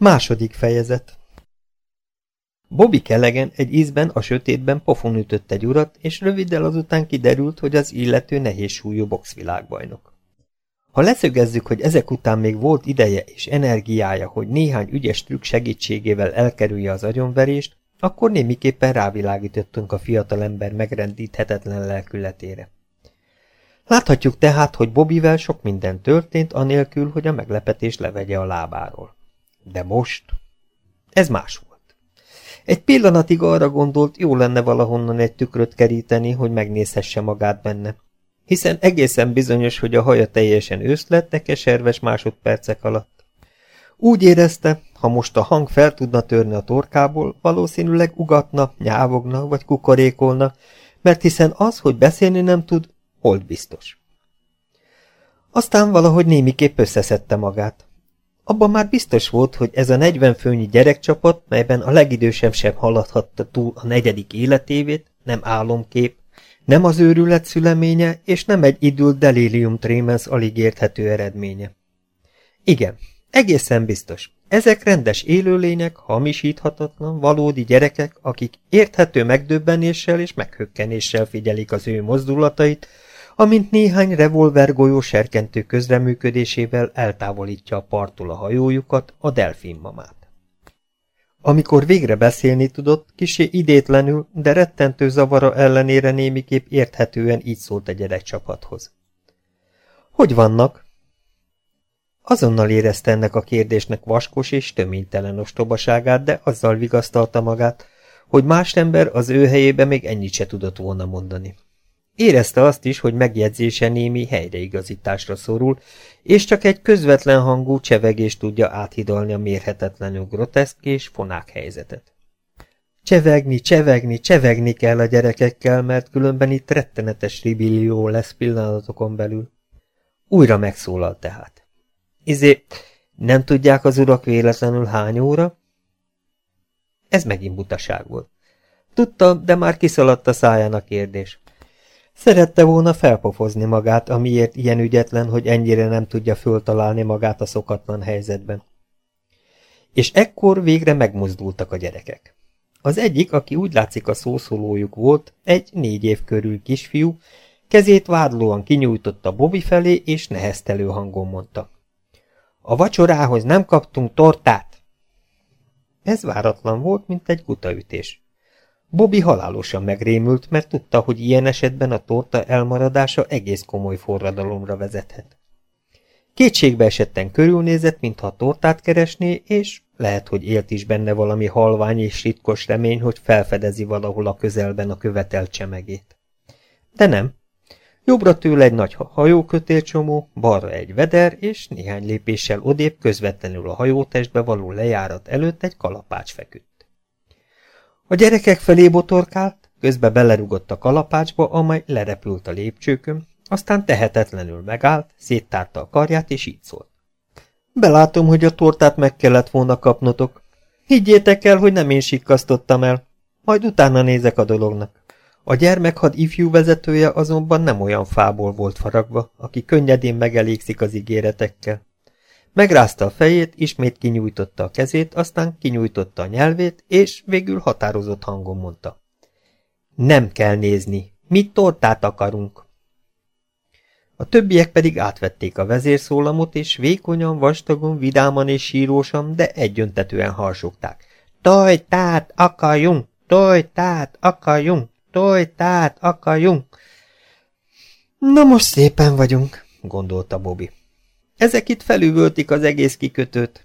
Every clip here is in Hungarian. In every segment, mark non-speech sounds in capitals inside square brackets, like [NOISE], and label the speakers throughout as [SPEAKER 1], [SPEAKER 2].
[SPEAKER 1] Második fejezet Bobby Kellegen egy ízben a sötétben pofon ütött egy urat, és röviddel azután kiderült, hogy az illető nehéz súlyú boxvilágbajnok. Ha leszögezzük, hogy ezek után még volt ideje és energiája, hogy néhány ügyes trükk segítségével elkerülje az agyonverést, akkor némiképpen rávilágítottunk a fiatalember megrendíthetetlen lelkületére. Láthatjuk tehát, hogy Bobivel sok minden történt, anélkül, hogy a meglepetés levegye a lábáról. De most... Ez más volt. Egy pillanatig arra gondolt, jó lenne valahonnan egy tükröt keríteni, hogy megnézhesse magát benne. Hiszen egészen bizonyos, hogy a haja teljesen őszlett, de keserves másodpercek alatt. Úgy érezte, ha most a hang fel tudna törni a torkából, valószínűleg ugatna, nyávogna vagy kukorékolna, mert hiszen az, hogy beszélni nem tud, hold biztos. Aztán valahogy némiképp összeszedte magát. Abban már biztos volt, hogy ez a 40 főnyi gyerekcsapat, melyben a legidősebb sem haladhatta túl a negyedik életévét, nem álomkép, nem az őrület szüleménye, és nem egy idült delirium trémens alig érthető eredménye. Igen, egészen biztos. Ezek rendes élőlények, hamisíthatatlan, valódi gyerekek, akik érthető megdöbbenéssel és meghökkenéssel figyelik az ő mozdulatait, amint néhány revolvergolyó serkentő közreműködésével eltávolítja a parttól a hajójukat, a delfinmamát. Amikor végre beszélni tudott, kisé idétlenül, de rettentő zavara ellenére némiképp érthetően így szólt a gyerekcsapathoz. Hogy vannak? Azonnal érezte ennek a kérdésnek vaskos és töménytelen ostobaságát, de azzal vigasztalta magát, hogy más ember az ő helyébe még ennyit se tudott volna mondani. Érezte azt is, hogy megjegyzése némi helyreigazításra szorul, és csak egy közvetlen hangú csevegés tudja áthidalni a mérhetetlenül groteszk és fonák helyzetet. Csevegni, csevegni, csevegni kell a gyerekekkel, mert különben itt rettenetes ribillió lesz pillanatokon belül. Újra megszólal tehát. Izé, nem tudják az urak véletlenül hány óra? Ez megint butaság volt. Tudta, de már kiszaladt a száján a kérdés. Szerette volna felpofozni magát, amiért ilyen ügyetlen, hogy ennyire nem tudja föltalálni magát a szokatlan helyzetben. És ekkor végre megmozdultak a gyerekek. Az egyik, aki úgy látszik a szószólójuk volt, egy négy év körül kisfiú, kezét vádlóan kinyújtotta Bobby felé, és neheztelő hangon mondta. A vacsorához nem kaptunk tortát! Ez váratlan volt, mint egy gutaütés. Bobby halálosan megrémült, mert tudta, hogy ilyen esetben a torta elmaradása egész komoly forradalomra vezethet. Kétségbe esetten körülnézett, mintha a tortát keresné, és lehet, hogy élt is benne valami halvány és ritkos remény, hogy felfedezi valahol a közelben a követelt csemegét. De nem. Jobbra tőle egy nagy hajókötélcsomó, balra egy veder, és néhány lépéssel odébb közvetlenül a hajótestbe való lejárat előtt egy kalapács feküdt. A gyerekek felé botorkált, közbe belerugott a kalapácsba, amely lerepült a lépcsőkön, aztán tehetetlenül megállt, széttárta a karját, és így szólt. Belátom, hogy a tortát meg kellett volna kapnotok. Higgyétek el, hogy nem én sikkasztottam el. Majd utána nézek a dolognak. A gyermekhad ifjú vezetője azonban nem olyan fából volt faragva, aki könnyedén megelégszik az ígéretekkel. Megrázta a fejét, ismét kinyújtotta a kezét, aztán kinyújtotta a nyelvét, és végül határozott hangon mondta. Nem kell nézni, mi tortát akarunk. A többiek pedig átvették a vezérszólamot, és vékonyan, vastagon, vidáman és sírósan, de egyöntetően harsogták. Tojtát akarjunk, tojtát akarjunk, tojtát akarjunk. Na most szépen vagyunk, gondolta Bobby. Ezek itt felüvöltik az egész kikötőt.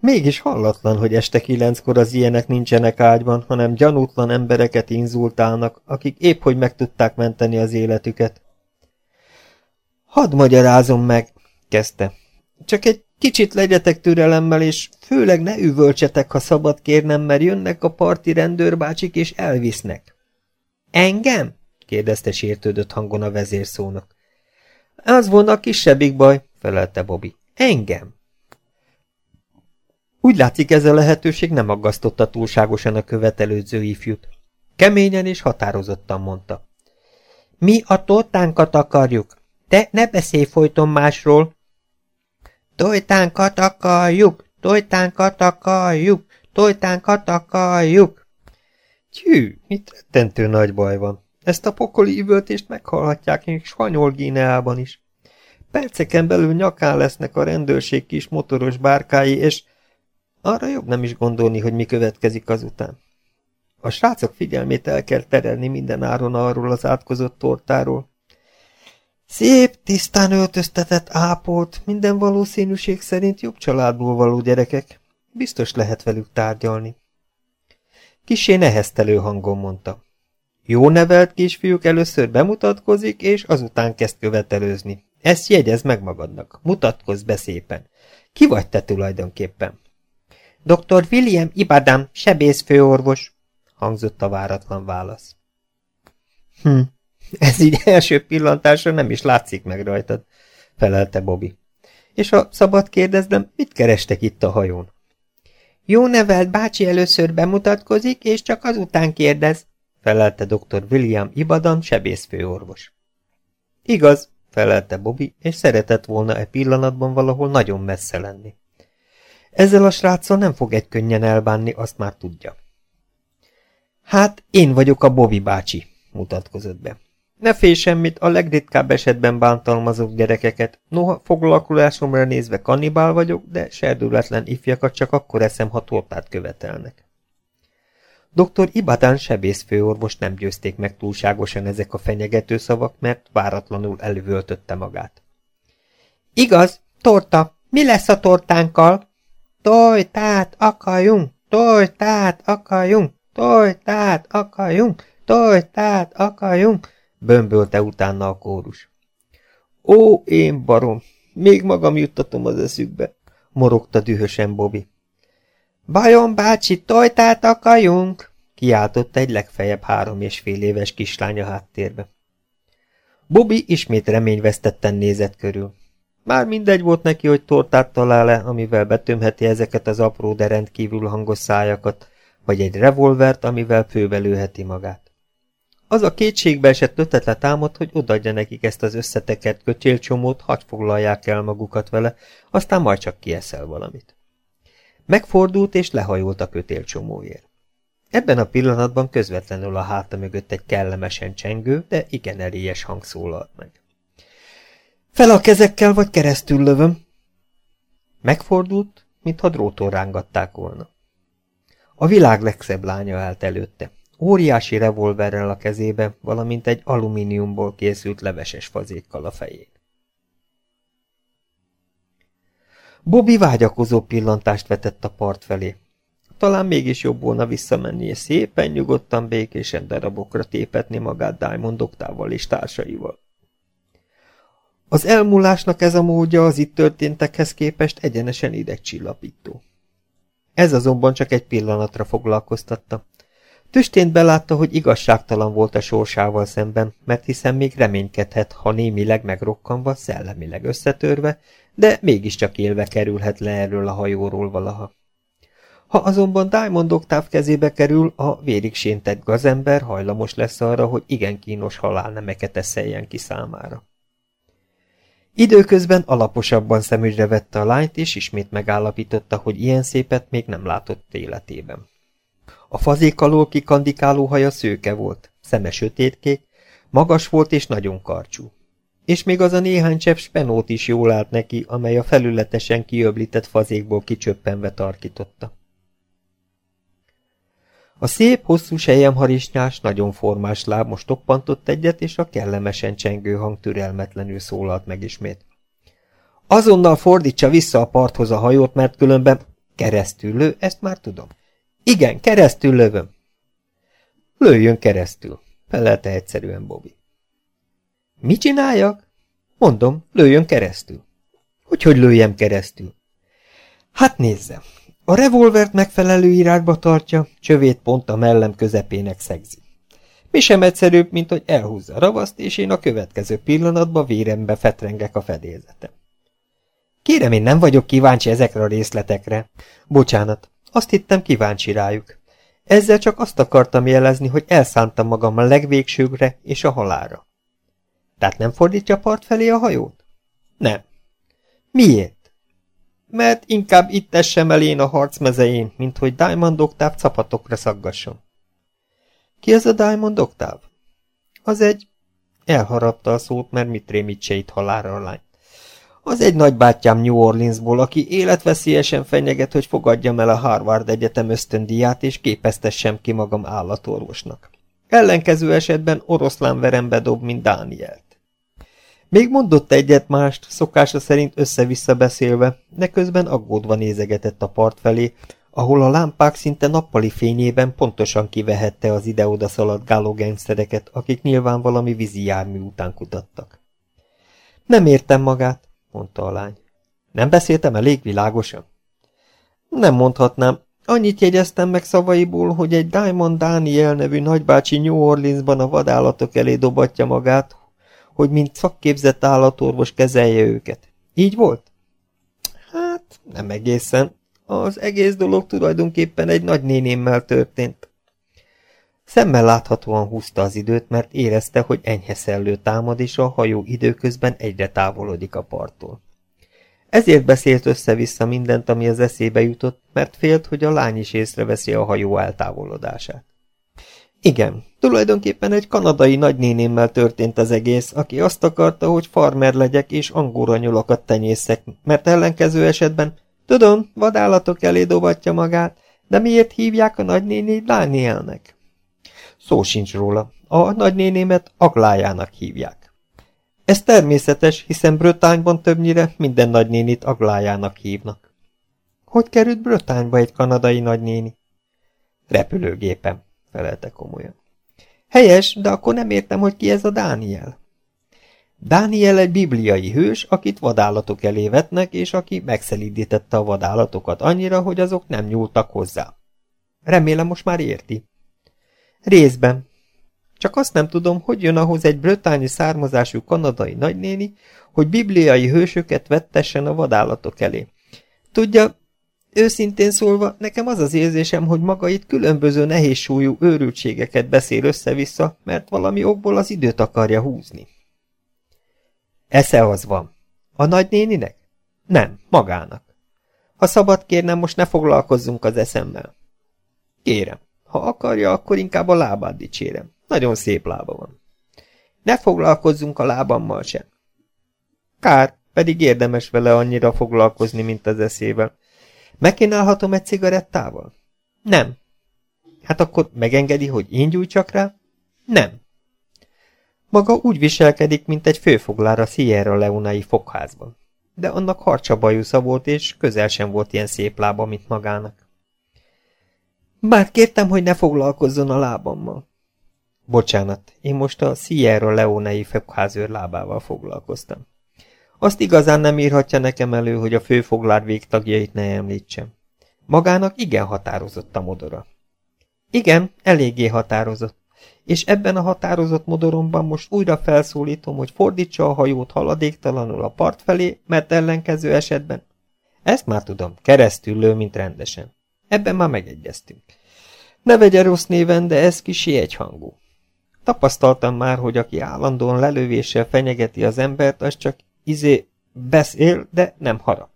[SPEAKER 1] Mégis hallatlan, hogy este kilenckor az ilyenek nincsenek ágyban, hanem gyanútlan embereket inzultálnak, akik épp hogy meg tudták menteni az életüket. Hadd magyarázom meg, kezdte. Csak egy kicsit legyetek türelemmel, és főleg ne üvölcsetek, ha szabad kérnem, mert jönnek a parti rendőrbácsik, és elvisznek. Engem? kérdezte sértődött hangon a vezérszónak. Az volna a kisebbik baj, felelte Bobby. Engem! Úgy látszik ez a lehetőség nem aggasztotta túlságosan a követelődző ifjút. Keményen és határozottan mondta. Mi a tortánkat akarjuk. Te ne beszélj folyton másról. Tojtánkat akarjuk, tojtánkat akarjuk, tojtánkat akarjuk. Tyű, mit rettentő nagy baj van. Ezt a pokoli üvöltést meghallhatják még Spanyol Gíneában is. Perceken belül nyakán lesznek a rendőrség kis motoros bárkái, és arra jobb nem is gondolni, hogy mi következik azután. A srácok figyelmét el kell terelni minden áron arról az átkozott tortáról. Szép, tisztán öltöztetett, ápolt, minden valószínűség szerint jobb családból való gyerekek. Biztos lehet velük tárgyalni. Kisé neheztelő hangon mondta. Jó nevelt kisfiúk először bemutatkozik, és azután kezd követelőzni. Ezt jegyez meg magadnak. Mutatkozz be szépen. Ki vagy te tulajdonképpen? Dr. William Ibadam, sebészfőorvos, hangzott a váratlan válasz. Hm, ez így első pillantásra nem is látszik meg rajtad, felelte Bobby. És ha szabad kérdeznem, mit kerestek itt a hajón? Jó nevelt bácsi először bemutatkozik, és csak azután kérdez, felelte dr. William Ibadam, sebészfőorvos. Igaz, felelte Bobby, és szeretett volna e pillanatban valahol nagyon messze lenni. Ezzel a sráccal nem fog egy könnyen elbánni, azt már tudja. Hát, én vagyok a Bobby bácsi, mutatkozott be. Ne félj semmit, a legritkább esetben bántalmazok gyerekeket. Noha foglalkozásomra nézve kannibál vagyok, de serdületlen ifjakat csak akkor eszem, ha tortát követelnek. Dr. Ibadán sebészfőorvos nem győzték meg túlságosan ezek a fenyegető szavak, mert váratlanul elővöltötte magát. Igaz, torta, mi lesz a tortánkkal? Tojtát akarjunk, tojtát akarjunk, tojtát akarjunk, tojtát akarjunk, bömbölte utána a kórus. Ó, én barom, még magam juttatom az eszükbe, morogta dühösen Bobby. Bajon bácsi, tojtát akarjunk! kiáltott egy legfeljebb három és fél éves kislány a háttérbe. Bobby ismét reményvesztetten nézett körül. Már mindegy volt neki, hogy tortát talál-e, amivel betömheti ezeket az apró, de rendkívül hangos szájakat, vagy egy revolvert, amivel fővelőheti magát. Az a kétségbe esett ötletre támad, hogy odaadja nekik ezt az összetekert kötélcsomót, hagy foglalják el magukat vele, aztán majd csak kieszel valamit. Megfordult és lehajolt a kötélcsomóért. Ebben a pillanatban közvetlenül a háta mögött egy kellemesen csengő, de igen erélyes hang szólalt meg. Fel a kezekkel, vagy keresztül lövöm. Megfordult, mintha dróton rángatták volna. A világ legszebb lánya állt előtte, óriási revolverrel a kezébe, valamint egy alumíniumból készült leveses fazékkal a fején. Bobby vágyakozó pillantást vetett a part felé. Talán mégis jobb volna és szépen nyugodtan békésen darabokra tépetni magát Diamond oktával és társaival. Az elmúlásnak ez a módja az itt történtekhez képest egyenesen idegcsillapító. Ez azonban csak egy pillanatra foglalkoztatta. Tüstént belátta, hogy igazságtalan volt a sorsával szemben, mert hiszen még reménykedhet, ha némileg megrokkanva, szellemileg összetörve, de mégiscsak élve kerülhet le erről a hajóról valaha. Ha azonban Diamond oktáv kezébe kerül, a vérig séntett gazember hajlamos lesz arra, hogy igen kínos halálnemeket eszeljen ki számára. Időközben alaposabban szemügyre vette a lányt, és ismét megállapította, hogy ilyen szépet még nem látott életében. A fazék alól kikandikáló haja szőke volt, szeme sötétkék, magas volt és nagyon karcsú. És még az a néhány csepp spenót is jól állt neki, amely a felületesen kiöblített fazékból kicsöppenve tarkította. A szép, hosszú sejemharisnyás, nagyon formás láb most toppantott egyet, és a kellemesen csengő hang türelmetlenül szólalt meg ismét. Azonnal fordítsa vissza a parthoz a hajót, mert különben keresztül lő, ezt már tudom. Igen, keresztül lövöm. Lőjön keresztül, felelte egyszerűen Bobby. Mit csináljak? Mondom, lőjön keresztül. Hogy hogy lőjem keresztül? Hát nézzem, a revolvert megfelelő irányba tartja, csövét pont a mellem közepének szegzi. Mi sem egyszerűbb, mint hogy elhúzza a ravaszt, és én a következő pillanatban vérembe fetrengek a fedélzetem. Kérem, én nem vagyok kíváncsi ezekre a részletekre. Bocsánat, azt hittem kíváncsi rájuk. Ezzel csak azt akartam jelezni, hogy elszántam magam a legvégsőgre és a halára. Tehát nem fordítja part felé a hajót? Nem. Miért? mert inkább itt tessem el én a harc mezején, mint hogy Diamond Octave capatokra szaggasson. Ki az a Diamond Octave? Az egy... Elharapta a szót, mert mit rémítse itt halára a lány. Az egy nagybátyám New Orleansból, aki életveszélyesen fenyeget, hogy fogadjam el a Harvard Egyetem ösztöndíját, és képeztessem ki magam állatorvosnak. Ellenkező esetben oroszlán verembe dob, mint Dánielt. Még mondott egyet mást, szokása szerint össze-vissza beszélve, de közben aggódva nézegetett a part felé, ahol a lámpák szinte nappali fényében pontosan kivehette az ide-oda szaladgáló gengszereket, akik nyilván valami vízi jármű után kutattak. Nem értem magát, mondta a lány. Nem beszéltem elég világosan? Nem mondhatnám. Annyit jegyeztem meg szavaiból, hogy egy Diamond Daniel nevű nagybácsi New Orleansban a vadállatok elé dobatja magát, hogy mint szakképzett állatorvos kezelje őket. Így volt? Hát, nem egészen. Az egész dolog tulajdonképpen egy nagynénémmel történt. Szemmel láthatóan húzta az időt, mert érezte, hogy enyhe szellő támad, és a hajó időközben egyre távolodik a parttól. Ezért beszélt össze-vissza mindent, ami az eszébe jutott, mert félt, hogy a lány is észreveszi a hajó eltávolodását. Igen, tulajdonképpen egy kanadai nagynénémmel történt az egész, aki azt akarta, hogy farmer legyek és angóra nyulakat tenyészek, mert ellenkező esetben, tudom, vadállatok elé dobatja magát, de miért hívják a nagynénét Dánielnek? Szó sincs róla. A nagynénémet Aglájának hívják. Ez természetes, hiszen Brötányban többnyire minden nagynénit Aglájának hívnak. Hogy került Brötányba egy kanadai nagynéni? Repülőgépem felelte komolyan. Helyes, de akkor nem értem, hogy ki ez a Dániel. Dániel egy bibliai hős, akit vadállatok elé vetnek, és aki megszelídítette a vadállatokat annyira, hogy azok nem nyúltak hozzá. Remélem most már érti. Részben. Csak azt nem tudom, hogy jön ahhoz egy brötányi származású kanadai nagynéni, hogy bibliai hősöket vettessen a vadállatok elé. Tudja, Őszintén szólva, nekem az az érzésem, hogy maga itt különböző nehézsúlyú őrültségeket beszél össze-vissza, mert valami okból az időt akarja húzni. Esze az van. A nagynéninek? Nem, magának. Ha szabad kérnem, most ne foglalkozzunk az eszemmel. Kérem, ha akarja, akkor inkább a lábát dicsérem. Nagyon szép lába van. Ne foglalkozzunk a lábammal sem. Kár, pedig érdemes vele annyira foglalkozni, mint az eszével. Megkínálhatom egy cigarettával? Nem. Hát akkor megengedi, hogy én gyújtsak rá? Nem. Maga úgy viselkedik, mint egy főfoglár Sierra Leonai fogházban. De annak harcsa bajusza volt, és közel sem volt ilyen szép lába, mint magának. Bár kértem, hogy ne foglalkozzon a lábammal. Bocsánat, én most a Sierra Leonei fogházőr lábával foglalkoztam. Azt igazán nem írhatja nekem elő, hogy a főfoglár végtagjait ne említsem. Magának igen határozott a modora. Igen, eléggé határozott. És ebben a határozott modoromban most újra felszólítom, hogy fordítsa a hajót haladéktalanul a part felé, mert ellenkező esetben. Ezt már tudom, keresztül lő, mint rendesen. Ebben már megegyeztünk. Ne vegye rossz néven, de ez kisi egyhangú. Tapasztaltam már, hogy aki állandóan lelövéssel fenyegeti az embert, az csak izé beszél, de nem harap.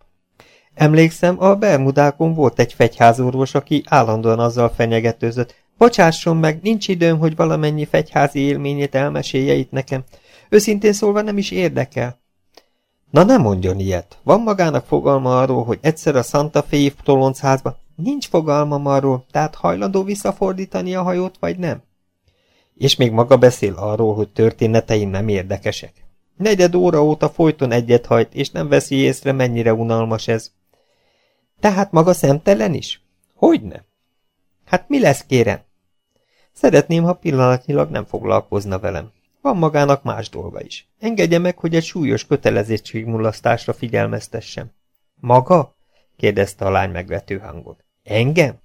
[SPEAKER 1] Emlékszem, a Bermudákon volt egy fegyházorvos, aki állandóan azzal fenyegetőzött. Bocsásson meg, nincs időm, hogy valamennyi fegyházi élményét elmesélje itt nekem. Őszintén szólva nem is érdekel. Na nem mondjon ilyet. Van magának fogalma arról, hogy egyszer a Santa Fe toloncházba. Nincs fogalmam arról, tehát hajlandó visszafordítani a hajót, vagy nem? És még maga beszél arról, hogy történeteim nem érdekesek. Negyed óra óta folyton egyet hajt, és nem veszi észre, mennyire unalmas ez. Tehát maga szemtelen is? Hogyne? Hát mi lesz, kérem? Szeretném, ha pillanatnyilag nem foglalkozna velem. Van magának más dolga is. Engedje meg, hogy egy súlyos kötelezettségmulasztásra figyelmeztessem. Maga? kérdezte a lány megvető hangot. Engem?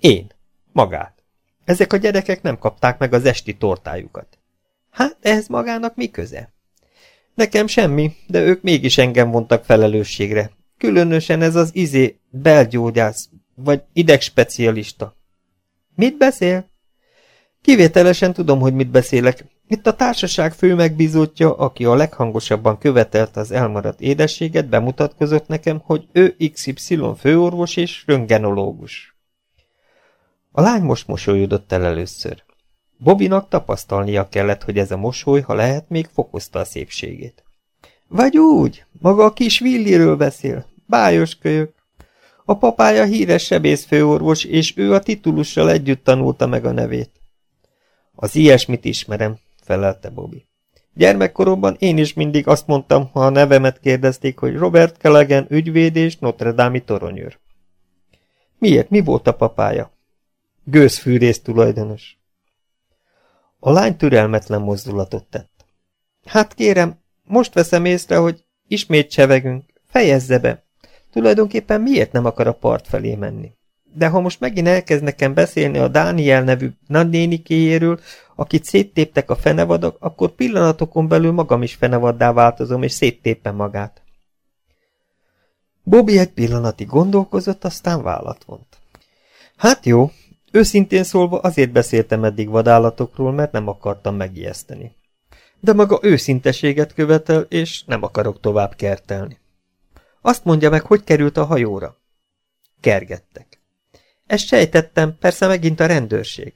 [SPEAKER 1] Én. Magát. Ezek a gyerekek nem kapták meg az esti tortájukat. Hát ehhez magának mi köze? Nekem semmi, de ők mégis engem vontak felelősségre. Különösen ez az izé belgyógyász, vagy idegspecialista. Mit beszél? Kivételesen tudom, hogy mit beszélek. Itt a társaság fő megbízottja, aki a leghangosabban követelte az elmaradt édességet, bemutatkozott nekem, hogy ő XY főorvos és röngenológus. A lány most mosolyodott el először. Bobinak tapasztalnia kellett, hogy ez a mosoly, ha lehet, még fokozta a szépségét. Vagy úgy, maga a kis Williről beszél, bájos kölyök. A papája híres sebészfőorvos, és ő a titulussal együtt tanulta meg a nevét. Az ilyesmit ismerem, felelte Bobby. Gyermekkoromban én is mindig azt mondtam, ha a nevemet kérdezték, hogy Robert Kellegen ügyvéd és Notre Dame-i toronyőr. Miért? Mi volt a papája? Gőzfűrész tulajdonos. A lány türelmetlen mozdulatot tett. Hát kérem, most veszem észre, hogy ismét csevegünk. Fejezze be. Tulajdonképpen miért nem akar a part felé menni? De ha most megint elkezd nekem beszélni a Dániel nevű nagynénikéjéről, akit széttéptek a fenevadak, akkor pillanatokon belül magam is fenevaddá változom, és széttépem magát. Bobby egy pillanatig gondolkozott, aztán vállat vont. Hát jó, őszintén szólva azért beszéltem eddig vadállatokról, mert nem akartam megijeszteni. De maga őszinteséget követel, és nem akarok tovább kertelni. Azt mondja meg, hogy került a hajóra. Kergettek. Ezt sejtettem, persze megint a rendőrség.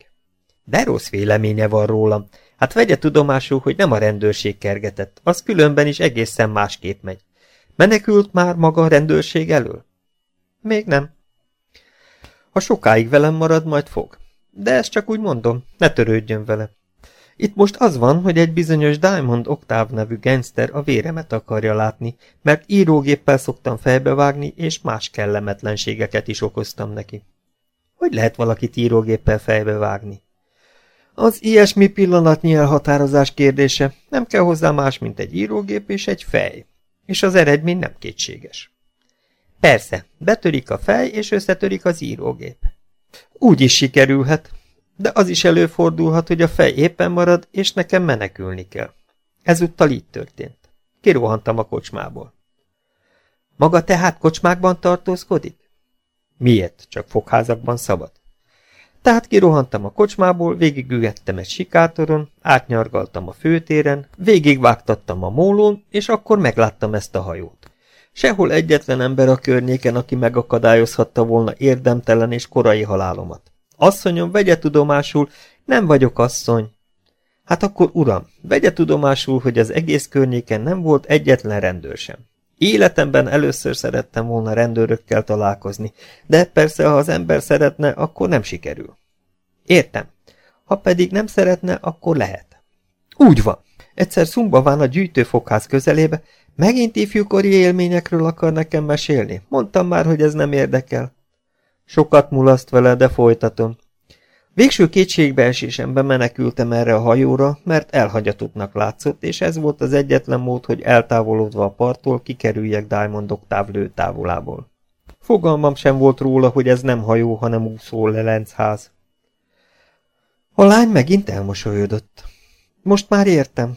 [SPEAKER 1] De rossz véleménye van rólam. Hát vegye tudomásul, hogy nem a rendőrség kergetett, az különben is egészen másképp megy. Menekült már maga a rendőrség elől? Még nem. Ha sokáig velem marad, majd fog. De ezt csak úgy mondom, ne törődjön vele. Itt most az van, hogy egy bizonyos Diamond Octave nevű gangster a véremet akarja látni, mert írógéppel szoktam fejbevágni, és más kellemetlenségeket is okoztam neki. Hogy lehet valakit írógéppel fejbevágni? Az ilyesmi pillanatnyi elhatározás kérdése nem kell hozzá más, mint egy írógép és egy fej, és az eredmény nem kétséges. Persze, betörik a fej, és összetörik az írógép. Úgy is sikerülhet, de az is előfordulhat, hogy a fej éppen marad, és nekem menekülni kell. Ezúttal így történt. Kirohantam a kocsmából. Maga tehát kocsmákban tartózkodik? Miért? Csak fogházakban szabad. Tehát kirohantam a kocsmából, végigügettem egy sikátoron, átnyargaltam a főtéren, végigvágtattam a mólón, és akkor megláttam ezt a hajót. Sehol egyetlen ember a környéken, aki megakadályozhatta volna érdemtelen és korai halálomat. Asszonyom, vegye tudomásul, nem vagyok asszony. Hát akkor, uram, vegye tudomásul, hogy az egész környéken nem volt egyetlen rendőr sem. Életemben először szerettem volna rendőrökkel találkozni, de persze, ha az ember szeretne, akkor nem sikerül. Értem. Ha pedig nem szeretne, akkor lehet. Úgy van. Egyszer Szumbaván a gyűjtőfokház közelébe, megint ifjúkori élményekről akar nekem mesélni. Mondtam már, hogy ez nem érdekel. Sokat mulaszt vele, de folytatom. Végső kétségbeesésemben menekültem erre a hajóra, mert elhagyatottnak látszott, és ez volt az egyetlen mód, hogy eltávolodva a parttól kikerüljek Diamondok távlő távolából. Fogalmam sem volt róla, hogy ez nem hajó, hanem úszó lelenchaz. A lány megint elmosolyodott. Most már értem.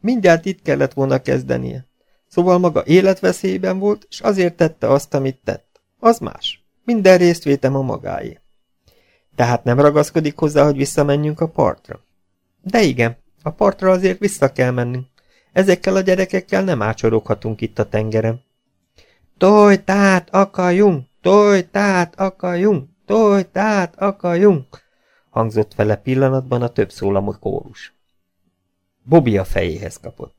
[SPEAKER 1] Mindjárt itt kellett volna kezdenie. Szóval maga életveszélyben volt, és azért tette azt, amit tett. Az más. Minden résztvétem a magáé. Tehát nem ragaszkodik hozzá, hogy visszamenjünk a partra? De igen, a partra azért vissza kell mennünk. Ezekkel a gyerekekkel nem ácsoroghatunk itt a tengeren. Tojtát akarjunk, tojtát akarjunk, tojtát akarjunk, hangzott vele pillanatban a több szólamú kórus. Bobby a fejéhez kapott.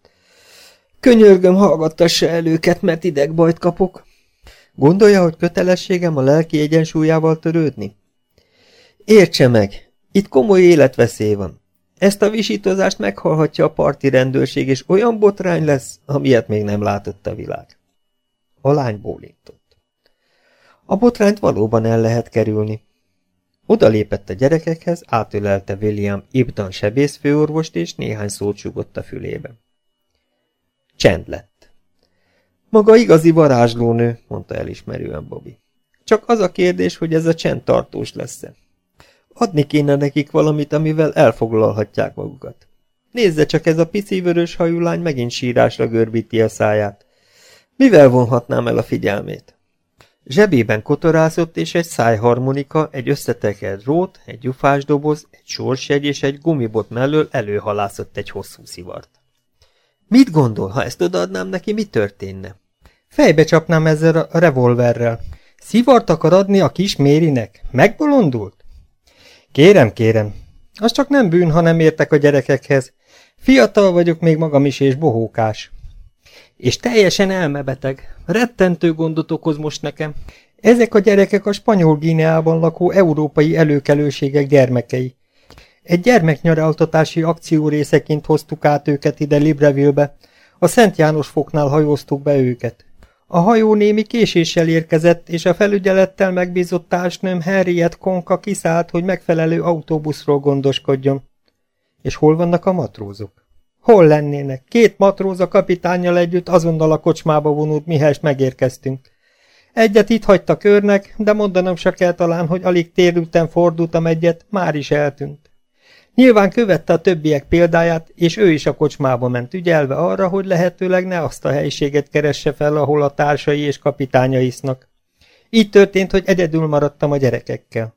[SPEAKER 1] Könyörgöm, hallgattassa el őket, mert idegbajt kapok. Gondolja, hogy kötelességem a lelki egyensúlyával törődni? Értse meg, itt komoly életveszély van. Ezt a visítozást meghalhatja a parti rendőrség, és olyan botrány lesz, amilyet még nem látott a világ. A lány bólintott. A botrányt valóban el lehet kerülni. Oda lépett a gyerekekhez, átölelte William Ibdan sebészfőorvost, és néhány szót sugott a fülébe. Csend lett. Maga igazi varázslónő, mondta elismerően Bobby. Csak az a kérdés, hogy ez a csend tartós lesz-e. Adni kéne nekik valamit, amivel elfoglalhatják magukat. Nézze csak, ez a pici vörös hajú lány megint sírásra görbíti a száját. Mivel vonhatnám el a figyelmét? Zsebében kotorázott, és egy szájharmonika, egy összetekelt drót, egy gyufásdoboz, egy sorsjegy és egy gumibot mellől előhalászott egy hosszú szivart. Mit gondol, ha ezt odaadnám neki, mi történne?
[SPEAKER 2] Fejbe csapnám ezzel a revolverrel. Szivart akar adni a kis Mérinek? Megbolondult? Kérem, kérem. Az csak nem bűn, ha nem értek a gyerekekhez. Fiatal vagyok még magam is, és bohókás.
[SPEAKER 1] És teljesen elmebeteg. Rettentő gondot okoz most nekem.
[SPEAKER 2] Ezek a gyerekek a spanyol Gíneában lakó európai előkelőségek gyermekei. Egy gyermeknyaraltatási akció részeként hoztuk át őket ide Libreville-be. A Szent János foknál hajóztuk be őket. A hajó némi késéssel érkezett, és a felügyelettel megbízott társnőm Henriette Konka kiszállt, hogy megfelelő autóbuszról gondoskodjon. És hol vannak a matrózok? Hol lennének? Két matróz a kapitányjal együtt azonnal a kocsmába vonult, mihez megérkeztünk. Egyet itt hagyta körnek, de mondanom se kell talán, hogy alig térülten fordultam egyet, már is eltűnt. Nyilván követte a többiek példáját, és ő is a kocsmába ment ügyelve arra, hogy lehetőleg ne azt a helyiséget keresse fel, ahol a társai és kapitánya isznak. Így történt, hogy egyedül maradtam a gyerekekkel.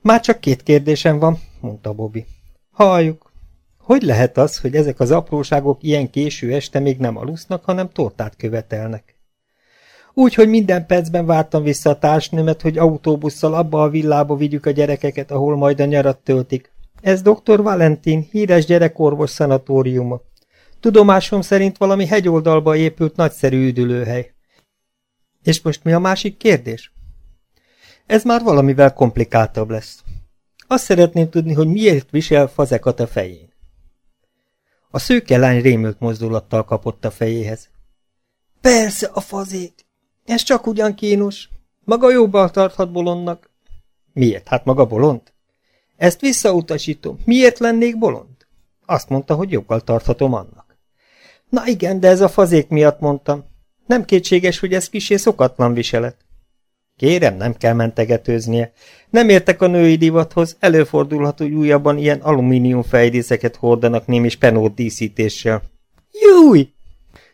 [SPEAKER 2] Már csak két kérdésem van, mondta Bobby. Halljuk. Hogy lehet az, hogy ezek az apróságok ilyen késő este még nem alusznak, hanem tortát követelnek? Úgy, hogy minden percben vártam vissza a társnőmet, hogy autóbusszal abba a villába vigyük a gyerekeket, ahol majd a nyarat töltik. Ez dr. Valentin, híres gyerekorvos szanatóriuma. Tudomásom szerint valami hegyoldalba épült nagyszerű üdülőhely. És most mi a másik kérdés? Ez már valamivel komplikáltabb lesz. Azt szeretném tudni, hogy miért visel fazekat a fején. A szőke lány rémült mozdulattal kapott a fejéhez. Persze, a fazék. Ez csak ugyan kínos. Maga jobban tarthat bolondnak. Miért? Hát maga bolond? Ezt visszautasítom. Miért lennék bolond? Azt mondta, hogy joggal tarthatom annak. Na igen, de ez a fazék miatt mondtam. Nem kétséges, hogy ez kisé szokatlan viselet. Kérem, nem kell mentegetőznie. Nem értek a női divathoz, előfordulhat, hogy újabban ilyen alumínium fejdíszeket hordanak némi spenót díszítéssel. Júj!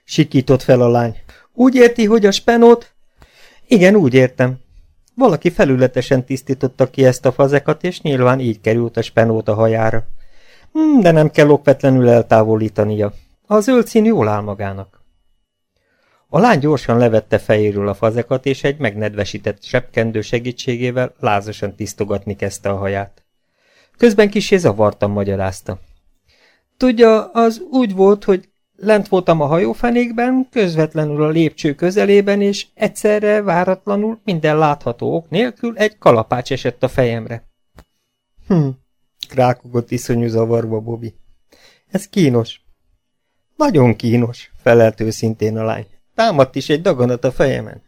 [SPEAKER 2] Sikított fel a lány. Úgy érti, hogy a spenót? Igen, úgy értem. Valaki felületesen tisztította ki ezt a fazekat, és nyilván így került a spenót a hajára. Hm, de nem kell okvetlenül eltávolítania. A zöld szín jól áll magának. A lány gyorsan levette fejéről a fazekat, és egy megnedvesített sepkendő segítségével lázasan tisztogatni kezdte a haját. Közben kisé zavartan magyarázta. Tudja, az úgy volt, hogy lent voltam a hajófenékben, közvetlenül a lépcső közelében, és egyszerre, váratlanul, minden látható ok nélkül egy kalapács esett a fejemre. Hm, krákogott iszonyú zavarba Bobby. Ez kínos. Nagyon kínos, felelt őszintén a lány. Támadt is egy daganat a fejemen.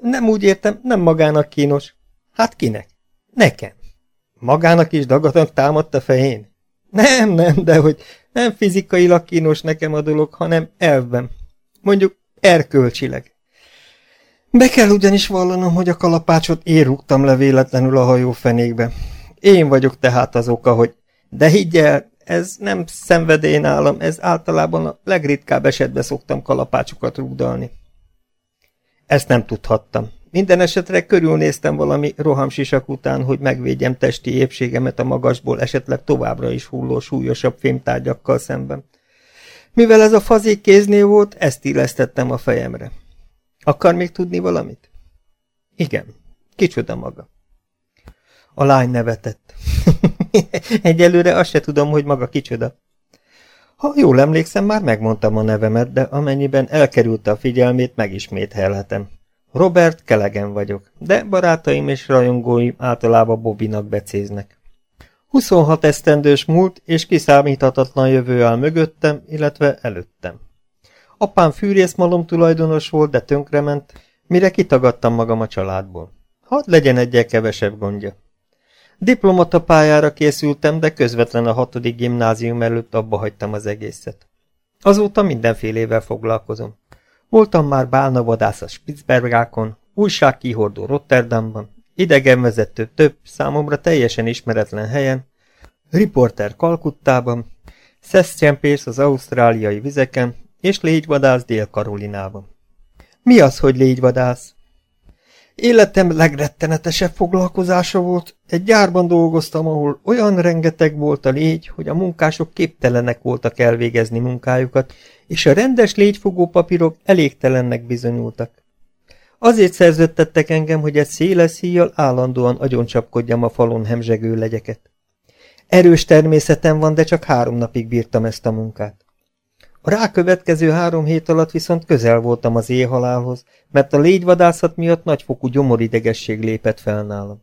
[SPEAKER 2] Nem úgy értem, nem magának kínos. Hát kinek? Nekem. Magának is daganat támadt a fején? Nem, nem, de hogy nem fizikailag kínos nekem a dolog, hanem elvben. Mondjuk erkölcsileg. Be kell ugyanis vallanom, hogy a kalapácsot én rúgtam le véletlenül a hajó fenékbe. Én vagyok tehát az oka, hogy... De higgyel, ez nem szenvedély nálam, ez általában a legritkább esetben szoktam kalapácsokat rúgdalni. Ezt nem tudhattam. Minden esetre körülnéztem valami rohamsisak után, hogy megvédjem testi épségemet a magasból esetleg továbbra is hulló súlyosabb fémtárgyakkal szemben. Mivel ez a fazék kéznél volt, ezt illesztettem a fejemre. Akar még tudni valamit? Igen. Kicsoda maga? A lány nevetett. [LAUGHS] Egyelőre azt se tudom, hogy maga kicsoda. Ha jól emlékszem, már megmondtam a nevemet, de amennyiben elkerülte a figyelmét, megismételhetem. Robert Kelegen vagyok, de barátaim és rajongóim általában Bobinak becéznek. 26 esztendős múlt és kiszámíthatatlan jövő áll mögöttem, illetve előttem. Apám fűrészmalom tulajdonos volt, de tönkrement, mire kitagadtam magam a családból. Hadd legyen egyel kevesebb gondja. Diplomata pályára készültem, de közvetlen a hatodik gimnázium előtt abba hagytam az egészet. Azóta mindenfélével foglalkozom. Voltam már bálnavadász a Spitzbergákon, újságkihordó Rotterdamban, idegenvezető több, számomra teljesen ismeretlen helyen, riporter Kalkuttában, szeszcsempész az ausztráliai vizeken, és légyvadász Dél-Karolinában. Mi az, hogy légyvadász? Életem legrettenetesebb foglalkozása volt. Egy gyárban dolgoztam, ahol olyan rengeteg volt a légy, hogy a munkások képtelenek voltak elvégezni munkájukat, és a rendes légyfogó papírok elégtelennek bizonyultak. Azért szerződtettek engem, hogy egy széles szíjjal állandóan agyoncsapkodjam a falon hemzsegő legyeket. Erős természetem van, de csak három napig bírtam ezt a munkát. A rákövetkező három hét alatt viszont közel voltam az éjhalálhoz, mert a légyvadászat miatt nagyfokú gyomoridegesség lépett fel nálam.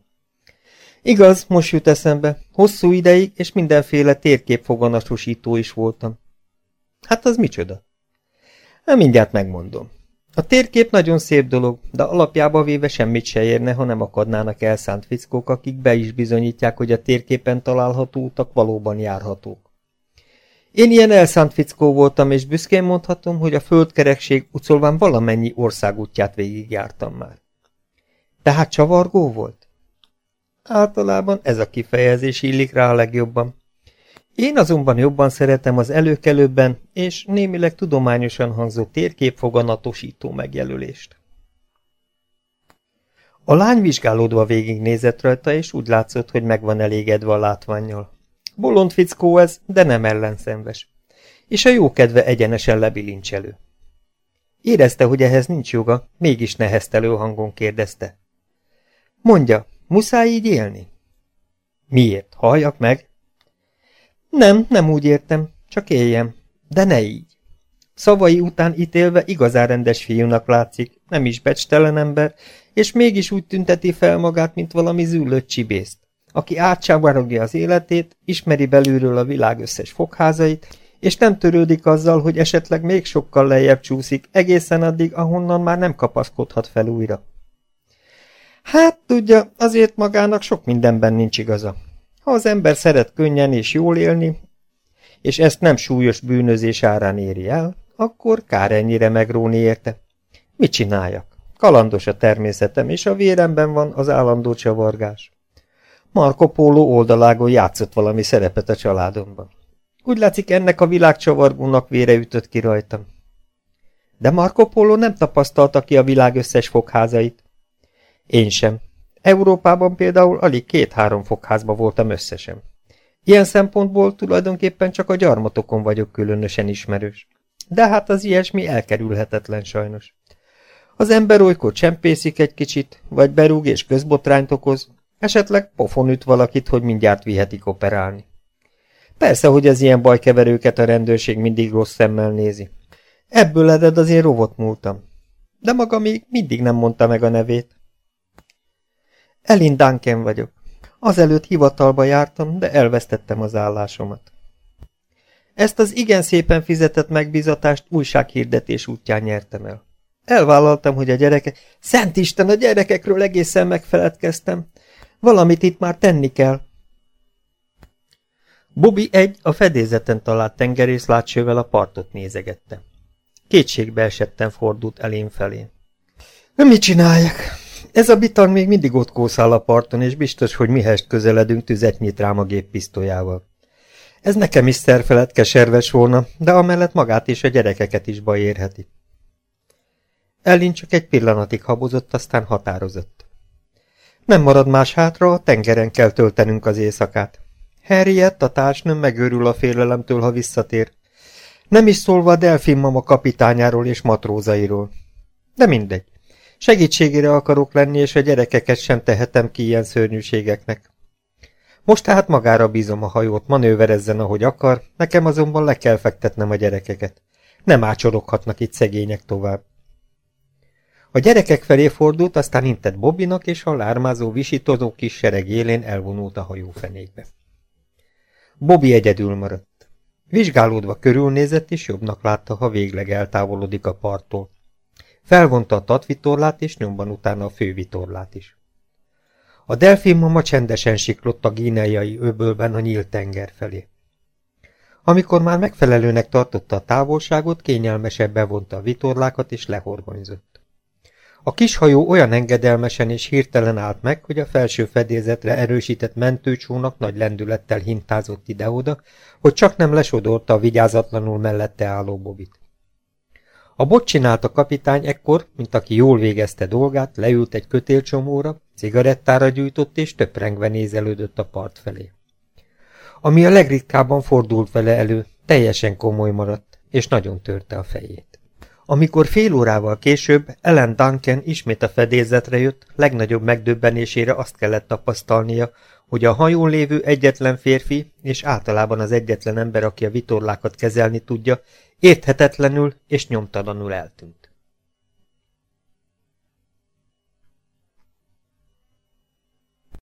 [SPEAKER 2] Igaz, most jut eszembe, hosszú ideig és mindenféle térképfoganatosító is voltam. Hát az micsoda? Hát mindjárt megmondom. A térkép nagyon szép dolog, de alapjába véve semmit se érne, ha nem akadnának elszánt fickók, akik be is bizonyítják, hogy a térképen található utak valóban járhatók. Én ilyen elszánt fickó voltam, és büszkén mondhatom, hogy a földkerekség ucolván valamennyi országútját végigjártam már. Tehát csavargó volt? Általában ez a kifejezés illik rá a legjobban. Én azonban jobban szeretem az előkelőbben és némileg tudományosan hangzó térképfoganatosító megjelölést. A lány vizsgálódva végignézett rajta, és úgy látszott, hogy meg van elégedve a látványjal. Bolond fickó ez, de nem ellenszenves. És a jókedve egyenesen lebilincselő. Érezte, hogy ehhez nincs joga, mégis neheztelő hangon kérdezte. Mondja, muszáj így élni? Miért? Halljak meg? Nem, nem úgy értem, csak éljem, de ne így. Szavai után ítélve igazán rendes fiúnak látszik, nem is becstelen ember, és mégis úgy tünteti fel magát, mint valami züllött csibészt aki átsávarogja az életét, ismeri belülről a világ összes fogházait, és nem törődik azzal, hogy esetleg még sokkal lejjebb csúszik, egészen addig, ahonnan már nem kapaszkodhat fel újra. Hát, tudja, azért magának sok mindenben nincs igaza. Ha az ember szeret könnyen és jól élni, és ezt nem súlyos bűnözés árán éri el, akkor kár ennyire megróni érte. Mit csináljak? Kalandos a természetem, és a véremben van az állandó csavargás. Marco Polo oldalágon játszott valami szerepet a családomban. Úgy látszik, ennek a világcsavargónak vére ütött ki rajtam. De Marco Polo nem tapasztalta ki a világ összes fogházait. Én sem. Európában például alig két-három fokházba voltam összesen. Ilyen szempontból tulajdonképpen csak a gyarmatokon vagyok különösen ismerős. De hát az ilyesmi elkerülhetetlen sajnos. Az ember olykor csempészik egy kicsit, vagy berúg és közbotrányt okoz, Esetleg pofon üt valakit, hogy mindjárt vihetik operálni. Persze, hogy az ilyen bajkeverőket a rendőrség mindig rossz szemmel nézi. Ebből ered az én rovot múltam. De maga még mindig nem mondta meg a nevét. Elin Duncan vagyok. Azelőtt hivatalba jártam, de elvesztettem az állásomat. Ezt az igen szépen fizetett megbizatást újsághirdetés útján nyertem el. Elvállaltam, hogy a gyerekek... Szent Isten, a gyerekekről egészen megfeledkeztem. Valamit itt már tenni kell. Bobby egy a fedélzeten talált tengerész látsővel a partot nézegette. Kétségbe esetten fordult elén felé. Mit csináljak? Ez a bitang még mindig ott kószál a parton, és biztos, hogy mihez közeledünk tüzet nyit rám a géppisztolyával. Ez nekem is szerfelett keserves volna, de amellett magát és a gyerekeket is baj érheti. Ellin csak egy pillanatig habozott, aztán határozott. Nem marad más hátra, a tengeren kell töltenünk az éjszakát. Harriet, a társnőm megőrül a félelemtől, ha visszatér. Nem is szólva a Delfin mama kapitányáról és matrózairól. De mindegy. Segítségére akarok lenni, és a gyerekeket sem tehetem ki ilyen szörnyűségeknek. Most tehát magára bízom a hajót, manőverezzen, ahogy akar, nekem azonban le kell fektetnem a gyerekeket. Nem ácsoroghatnak itt szegények tovább. A gyerekek felé fordult, aztán intett Bobinak, és a lármázó, visítozó kis sereg élén elvonult a hajófenékbe. Bobby egyedül maradt. Vizsgálódva körülnézett, és jobbnak látta, ha végleg eltávolodik a parttól. Felvonta a tatvitorlát, és nyomban utána a fővitorlát is. A delfin mama csendesen siklott a gíneiai öbölben a nyílt tenger felé. Amikor már megfelelőnek tartotta a távolságot, kényelmesebb bevonta a vitorlákat, és lehorgonyzott. A kis hajó olyan engedelmesen és hirtelen állt meg, hogy a felső fedélzetre erősített mentőcsónak nagy lendülettel hintázott ide-oda, hogy csak nem lesodorta a vigyázatlanul mellette álló bobit.
[SPEAKER 1] A bot csinált a kapitány ekkor, mint aki jól végezte dolgát, leült egy kötélcsomóra, cigarettára gyújtott és töprengve nézelődött a part felé. Ami a legritkábban fordult vele elő, teljesen komoly maradt, és nagyon törte a fejét. Amikor fél órával később Ellen Duncan ismét a fedélzetre jött, legnagyobb megdöbbenésére azt kellett tapasztalnia, hogy a hajón lévő egyetlen férfi, és általában az egyetlen ember, aki a vitorlákat kezelni tudja, érthetetlenül és nyomtalanul eltűnt.